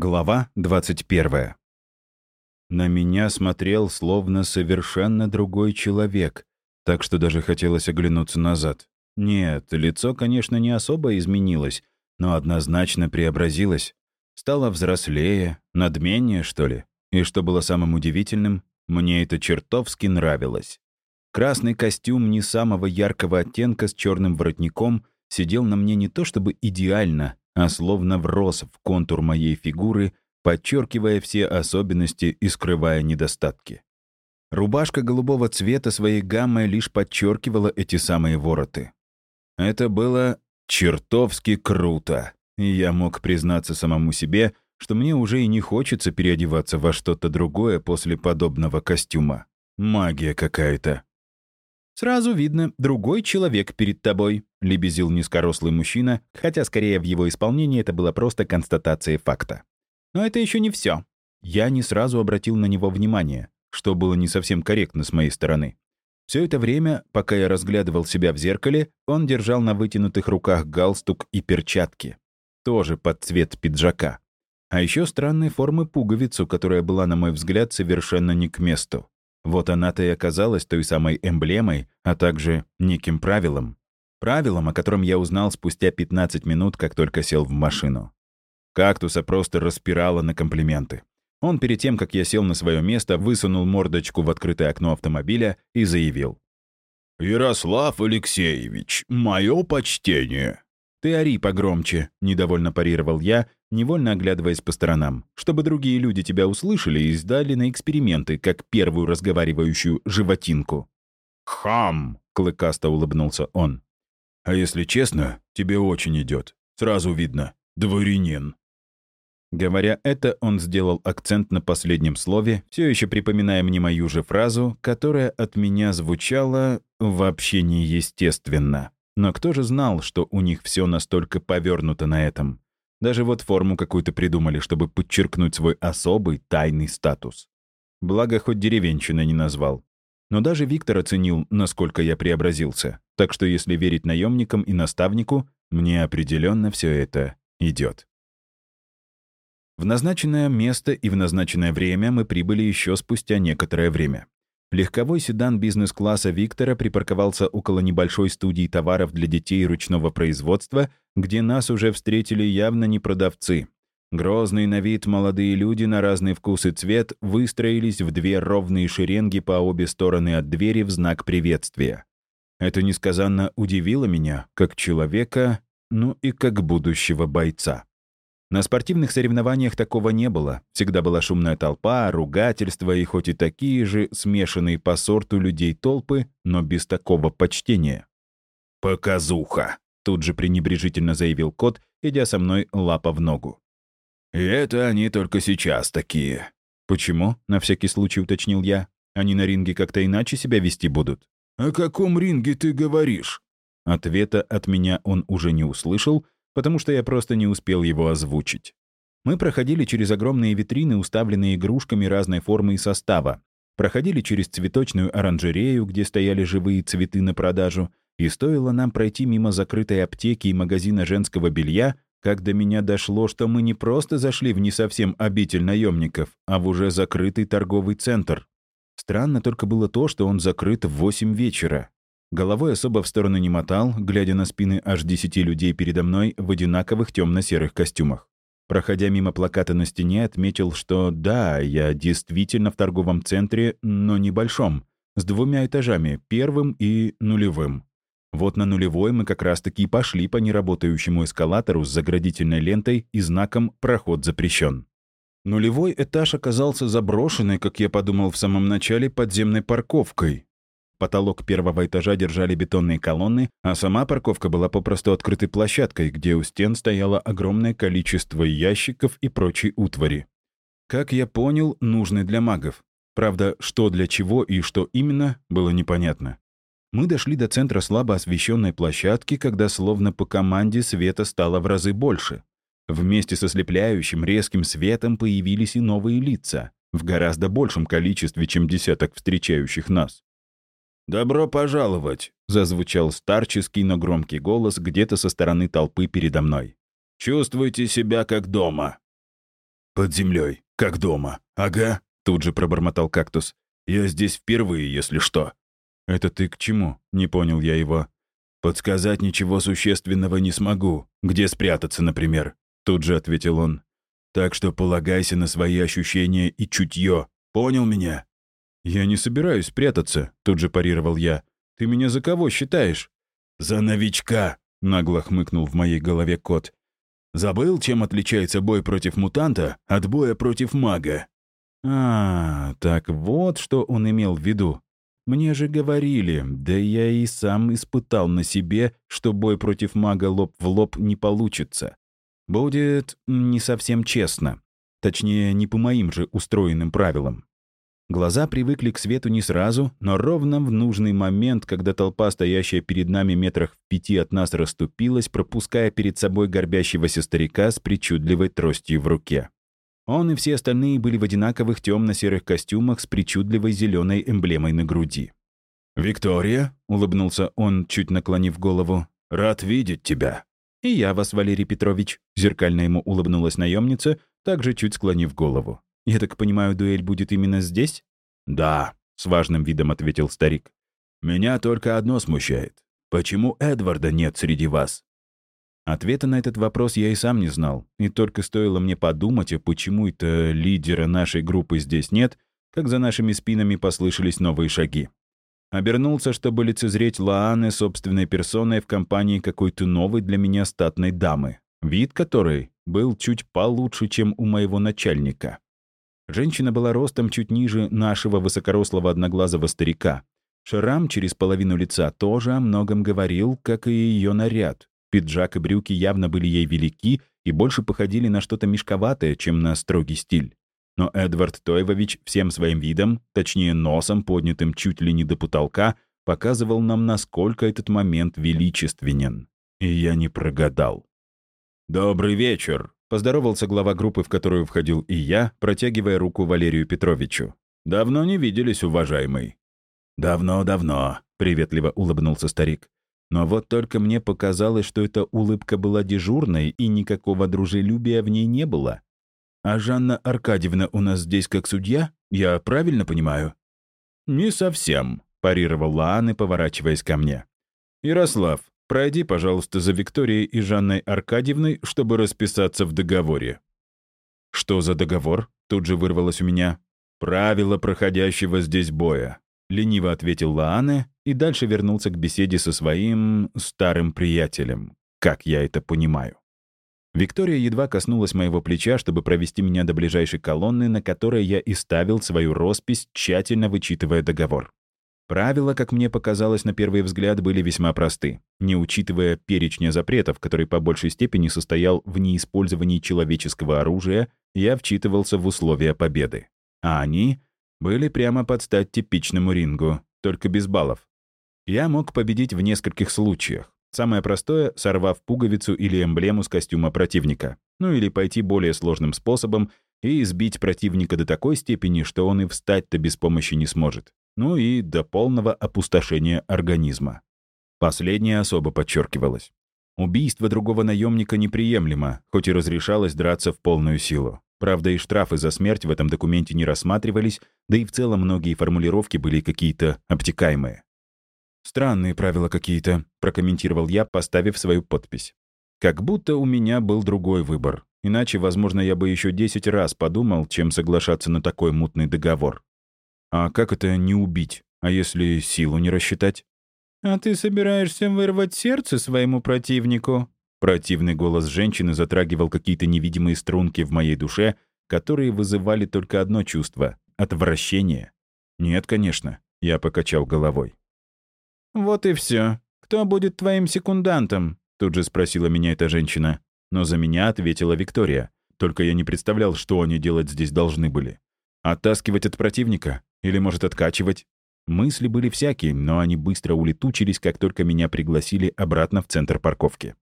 Глава 21. На меня смотрел словно совершенно другой человек, так что даже хотелось оглянуться назад. Нет, лицо, конечно, не особо изменилось, но однозначно преобразилось. Стало взрослее, надменнее, что ли. И что было самым удивительным, мне это чертовски нравилось. Красный костюм не самого яркого оттенка с черным воротником сидел на мне не то чтобы идеально, а словно врос в контур моей фигуры, подчеркивая все особенности и скрывая недостатки. Рубашка голубого цвета своей гаммой лишь подчеркивала эти самые вороты. Это было чертовски круто, и я мог признаться самому себе, что мне уже и не хочется переодеваться во что-то другое после подобного костюма. Магия какая-то. «Сразу видно, другой человек перед тобой», — лебезил низкорослый мужчина, хотя скорее в его исполнении это было просто констатацией факта. Но это еще не все. Я не сразу обратил на него внимание, что было не совсем корректно с моей стороны. Все это время, пока я разглядывал себя в зеркале, он держал на вытянутых руках галстук и перчатки. Тоже под цвет пиджака. А еще странной формы пуговицу, которая была, на мой взгляд, совершенно не к месту. Вот она-то и оказалась той самой эмблемой, а также неким правилом. Правилом, о котором я узнал спустя 15 минут, как только сел в машину. Кактуса просто распирала на комплименты. Он перед тем, как я сел на свое место, высунул мордочку в открытое окно автомобиля и заявил. «Ярослав Алексеевич, мое почтение!» «Ты ори погромче», — недовольно парировал я, невольно оглядываясь по сторонам, чтобы другие люди тебя услышали и сдали на эксперименты, как первую разговаривающую животинку. «Хам!» — клыкасто улыбнулся он. «А если честно, тебе очень идет. Сразу видно. Дворянин». Говоря это, он сделал акцент на последнем слове, все еще припоминая мне мою же фразу, которая от меня звучала вообще неестественно. Но кто же знал, что у них все настолько повернуто на этом? Даже вот форму какую-то придумали, чтобы подчеркнуть свой особый тайный статус. Благо, хоть деревенщина не назвал. Но даже Виктор оценил, насколько я преобразился. Так что, если верить наемникам и наставнику, мне определенно все это идет. В назначенное место и в назначенное время мы прибыли еще спустя некоторое время. Легковой седан бизнес-класса Виктора припарковался около небольшой студии товаров для детей ручного производства, где нас уже встретили явно не продавцы. Грозные на вид молодые люди на разный вкус и цвет выстроились в две ровные шеренги по обе стороны от двери в знак приветствия. Это несказанно удивило меня, как человека, ну и как будущего бойца. На спортивных соревнованиях такого не было. Всегда была шумная толпа, ругательства и хоть и такие же смешанные по сорту людей толпы, но без такого почтения. «Показуха!» — тут же пренебрежительно заявил кот, идя со мной лапа в ногу. «И это они только сейчас такие». «Почему?» — на всякий случай уточнил я. «Они на ринге как-то иначе себя вести будут». «О каком ринге ты говоришь?» Ответа от меня он уже не услышал, потому что я просто не успел его озвучить. Мы проходили через огромные витрины, уставленные игрушками разной формы и состава, проходили через цветочную оранжерею, где стояли живые цветы на продажу, и стоило нам пройти мимо закрытой аптеки и магазина женского белья, как до меня дошло, что мы не просто зашли в не совсем обитель наемников, а в уже закрытый торговый центр. Странно только было то, что он закрыт в 8 вечера. Головой особо в сторону не мотал, глядя на спины аж десяти людей передо мной в одинаковых темно-серых костюмах. Проходя мимо плаката на стене, отметил, что да, я действительно в торговом центре, но небольшом, с двумя этажами, первым и нулевым. Вот на нулевой мы как раз-таки пошли по неработающему эскалатору с заградительной лентой и знаком «Проход запрещен». Нулевой этаж оказался заброшенной, как я подумал в самом начале, подземной парковкой, Потолок первого этажа держали бетонные колонны, а сама парковка была попросту открытой площадкой, где у стен стояло огромное количество ящиков и прочей утвари. Как я понял, нужный для магов. Правда, что для чего и что именно, было непонятно. Мы дошли до центра слабо освещенной площадки, когда словно по команде света стало в разы больше. Вместе со слепляющим резким светом появились и новые лица, в гораздо большем количестве, чем десяток встречающих нас. «Добро пожаловать!» — зазвучал старческий, но громкий голос где-то со стороны толпы передо мной. «Чувствуйте себя как дома!» «Под землей, как дома. Ага», — тут же пробормотал кактус. «Я здесь впервые, если что». «Это ты к чему?» — не понял я его. «Подсказать ничего существенного не смогу. Где спрятаться, например?» Тут же ответил он. «Так что полагайся на свои ощущения и чутье. Понял меня?» «Я не собираюсь прятаться», — тут же парировал я. «Ты меня за кого считаешь?» «За новичка», — нагло хмыкнул в моей голове кот. Забыл, чем отличается бой против мутанта от боя против мага?» «А, так вот, что он имел в виду. Мне же говорили, да я и сам испытал на себе, что бой против мага лоб в лоб не получится. Будет не совсем честно. Точнее, не по моим же устроенным правилам. Глаза привыкли к свету не сразу, но ровно в нужный момент, когда толпа, стоящая перед нами метрах в пяти от нас, расступилась, пропуская перед собой горбящегося старика с причудливой тростью в руке. Он и все остальные были в одинаковых темно-серых костюмах с причудливой зеленой эмблемой на груди. «Виктория», — улыбнулся он, чуть наклонив голову, — «рад видеть тебя». «И я вас, Валерий Петрович», — зеркально ему улыбнулась наемница, также чуть склонив голову. «Я так понимаю, дуэль будет именно здесь?» «Да», — с важным видом ответил старик. «Меня только одно смущает. Почему Эдварда нет среди вас?» Ответа на этот вопрос я и сам не знал, и только стоило мне подумать, а почему это лидера нашей группы здесь нет, как за нашими спинами послышались новые шаги. Обернулся, чтобы лицезреть Лааны собственной персоной в компании какой-то новой для меня статной дамы, вид которой был чуть получше, чем у моего начальника. Женщина была ростом чуть ниже нашего высокорослого одноглазого старика. Шрам через половину лица тоже о многом говорил, как и ее наряд. Пиджак и брюки явно были ей велики и больше походили на что-то мешковатое, чем на строгий стиль. Но Эдвард Тойвович всем своим видом, точнее носом, поднятым чуть ли не до потолка, показывал нам, насколько этот момент величественен. И я не прогадал. «Добрый вечер», Поздоровался глава группы, в которую входил и я, протягивая руку Валерию Петровичу. «Давно не виделись, уважаемый». «Давно-давно», — приветливо улыбнулся старик. Но вот только мне показалось, что эта улыбка была дежурной, и никакого дружелюбия в ней не было. «А Жанна Аркадьевна у нас здесь как судья? Я правильно понимаю?» «Не совсем», — парировал Лааны, поворачиваясь ко мне. «Ярослав, Пройди, пожалуйста, за Викторией и Жанной Аркадьевной, чтобы расписаться в договоре». «Что за договор?» — тут же вырвалось у меня. «Правила проходящего здесь боя», — лениво ответил Лаане и дальше вернулся к беседе со своим старым приятелем, как я это понимаю. Виктория едва коснулась моего плеча, чтобы провести меня до ближайшей колонны, на которой я и ставил свою роспись, тщательно вычитывая договор. Правила, как мне показалось на первый взгляд, были весьма просты, не учитывая перечня запретов, который по большей степени состоял в неиспользовании человеческого оружия, я вчитывался в условия победы. А они были прямо под стать типичному рингу, только без баллов. Я мог победить в нескольких случаях. Самое простое — сорвав пуговицу или эмблему с костюма противника. Ну или пойти более сложным способом и избить противника до такой степени, что он и встать-то без помощи не сможет ну и до полного опустошения организма. Последнее особо подчеркивалось. Убийство другого наемника неприемлемо, хоть и разрешалось драться в полную силу. Правда, и штрафы за смерть в этом документе не рассматривались, да и в целом многие формулировки были какие-то обтекаемые. «Странные правила какие-то», — прокомментировал я, поставив свою подпись. «Как будто у меня был другой выбор. Иначе, возможно, я бы еще 10 раз подумал, чем соглашаться на такой мутный договор. А как это не убить? А если силу не рассчитать? «А ты собираешься вырвать сердце своему противнику?» Противный голос женщины затрагивал какие-то невидимые струнки в моей душе, которые вызывали только одно чувство — отвращение. «Нет, конечно», — я покачал головой. «Вот и все. Кто будет твоим секундантом?» — тут же спросила меня эта женщина. Но за меня ответила Виктория. Только я не представлял, что они делать здесь должны были. Оттаскивать от противника? Или, может, откачивать? Мысли были всякие, но они быстро улетучились, как только меня пригласили обратно в центр парковки.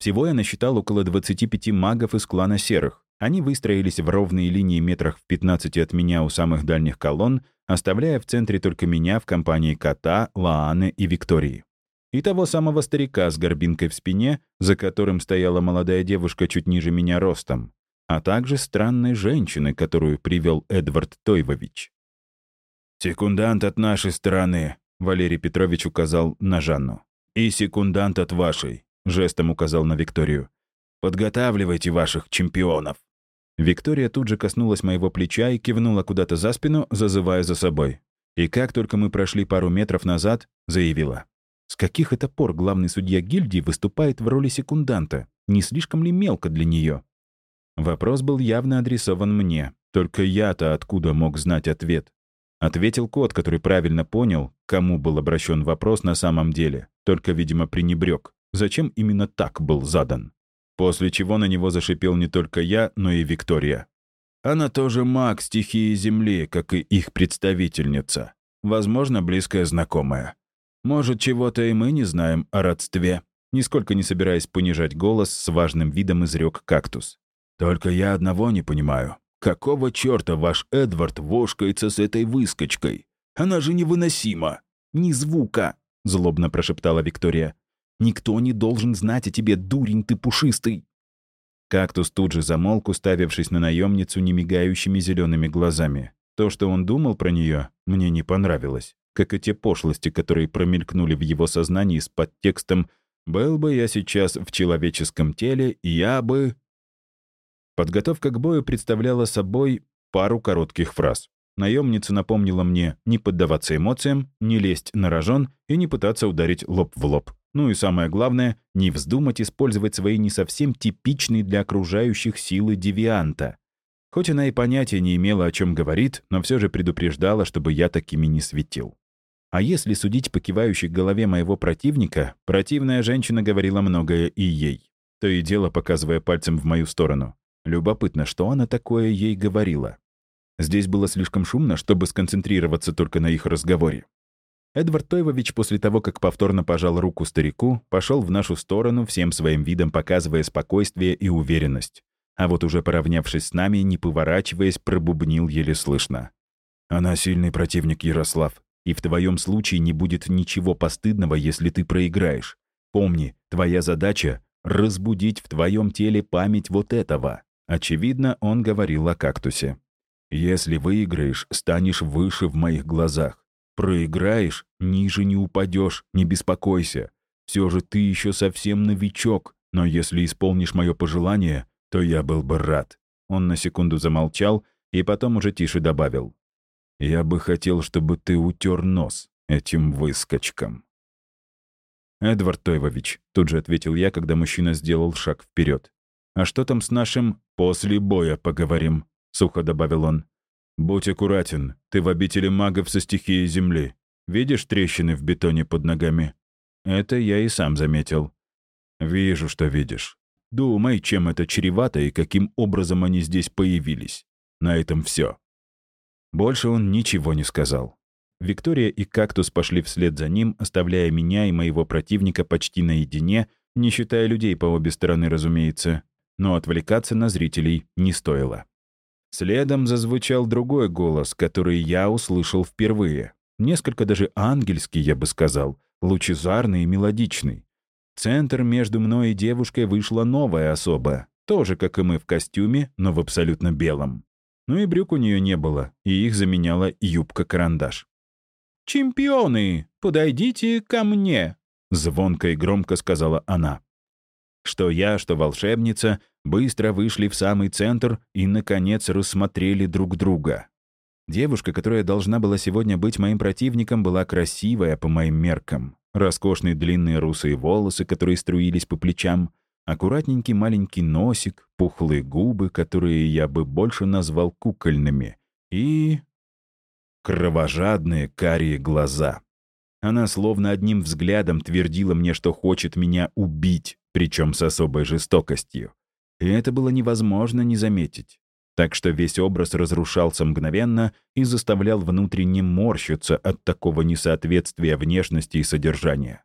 Всего я насчитал около 25 магов из клана Серых. Они выстроились в ровные линии метрах в 15 от меня у самых дальних колонн, оставляя в центре только меня в компании Кота, Лааны и Виктории. И того самого старика с горбинкой в спине, за которым стояла молодая девушка чуть ниже меня ростом. а также странной женщины, которую привел Эдвард Тойвович. «Секундант от нашей стороны», — Валерий Петрович указал на Жанну. «И секундант от вашей», — жестом указал на Викторию. «Подготавливайте ваших чемпионов». Виктория тут же коснулась моего плеча и кивнула куда-то за спину, зазывая за собой. И как только мы прошли пару метров назад, заявила. С каких это пор главный судья гильдии выступает в роли секунданта? Не слишком ли мелко для нее? Вопрос был явно адресован мне. Только я-то откуда мог знать ответ? Ответил кот, который правильно понял, кому был обращен вопрос на самом деле. Только, видимо, пренебрег. Зачем именно так был задан? После чего на него зашипел не только я, но и Виктория. Она тоже маг стихии Земли, как и их представительница. Возможно, близкая знакомая. Может, чего-то и мы не знаем о родстве. Нисколько не собираясь понижать голос, с важным видом изрек кактус. «Только я одного не понимаю. Какого черта ваш Эдвард вошкается с этой выскочкой? Она же невыносима!» «Ни звука!» — злобно прошептала Виктория. «Никто не должен знать о тебе, дурень ты пушистый!» Кактус тут же замолк, уставившись на наемницу немигающими зелеными глазами. То, что он думал про нее, мне не понравилось, как и те пошлости, которые промелькнули в его сознании с подтекстом «Был бы я сейчас в человеческом теле, я бы...» Подготовка к бою представляла собой пару коротких фраз. Наемница напомнила мне не поддаваться эмоциям, не лезть на рожон и не пытаться ударить лоб в лоб. Ну и самое главное, не вздумать использовать свои не совсем типичные для окружающих силы девианта. Хоть она и понятия не имела, о чем говорит, но все же предупреждала, чтобы я такими не светил. А если судить по кивающей голове моего противника, противная женщина говорила многое и ей. То и дело, показывая пальцем в мою сторону. Любопытно, что она такое ей говорила. Здесь было слишком шумно, чтобы сконцентрироваться только на их разговоре. Эдвард Тойвович после того, как повторно пожал руку старику, пошел в нашу сторону, всем своим видом показывая спокойствие и уверенность. А вот уже поравнявшись с нами, не поворачиваясь, пробубнил еле слышно. «Она сильный противник, Ярослав, и в твоем случае не будет ничего постыдного, если ты проиграешь. Помни, твоя задача — разбудить в твоем теле память вот этого». Очевидно, он говорил о кактусе. «Если выиграешь, станешь выше в моих глазах. Проиграешь, ниже не упадешь, не беспокойся. Все же ты еще совсем новичок, но если исполнишь мое пожелание, то я был бы рад». Он на секунду замолчал и потом уже тише добавил. «Я бы хотел, чтобы ты утер нос этим выскочкам». «Эдвард Тойвович», — тут же ответил я, когда мужчина сделал шаг вперед. «А что там с нашим «после боя поговорим», — сухо добавил он. «Будь аккуратен, ты в обители магов со стихией земли. Видишь трещины в бетоне под ногами?» Это я и сам заметил. «Вижу, что видишь. Думай, чем это чревато и каким образом они здесь появились. На этом все. Больше он ничего не сказал. Виктория и Кактус пошли вслед за ним, оставляя меня и моего противника почти наедине, не считая людей по обе стороны, разумеется. Но отвлекаться на зрителей не стоило. Следом зазвучал другой голос, который я услышал впервые. Несколько даже ангельский, я бы сказал, лучезарный и мелодичный. В центр между мной и девушкой вышла новая особа, тоже, как и мы, в костюме, но в абсолютно белом. Ну и брюк у нее не было, и их заменяла юбка-карандаш. «Чемпионы, подойдите ко мне!» — звонко и громко сказала она. Что я, что волшебница быстро вышли в самый центр и, наконец, рассмотрели друг друга. Девушка, которая должна была сегодня быть моим противником, была красивая по моим меркам. Роскошные длинные русые волосы, которые струились по плечам, аккуратненький маленький носик, пухлые губы, которые я бы больше назвал кукольными, и... кровожадные карие глаза. Она словно одним взглядом твердила мне, что хочет меня убить, причем с особой жестокостью и это было невозможно не заметить. Так что весь образ разрушался мгновенно и заставлял внутренне морщиться от такого несоответствия внешности и содержания.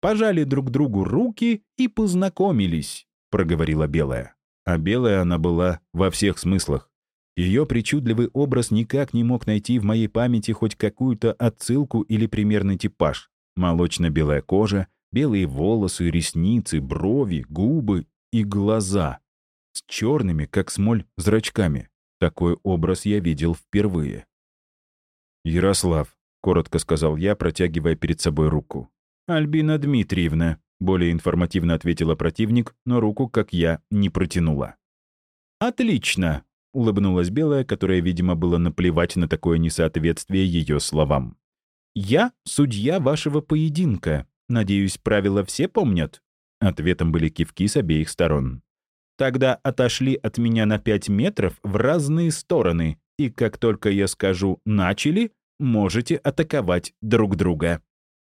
«Пожали друг другу руки и познакомились», — проговорила Белая. А Белая она была во всех смыслах. Ее причудливый образ никак не мог найти в моей памяти хоть какую-то отсылку или примерный типаж. Молочно-белая кожа, белые волосы, ресницы, брови, губы и глаза. с черными, как смоль, зрачками. Такой образ я видел впервые. «Ярослав», — коротко сказал я, протягивая перед собой руку. «Альбина Дмитриевна», — более информативно ответила противник, но руку, как я, не протянула. «Отлично», — улыбнулась Белая, которая, видимо, было наплевать на такое несоответствие ее словам. «Я судья вашего поединка. Надеюсь, правила все помнят?» Ответом были кивки с обеих сторон. «Тогда отошли от меня на пять метров в разные стороны, и как только я скажу «начали», можете атаковать друг друга».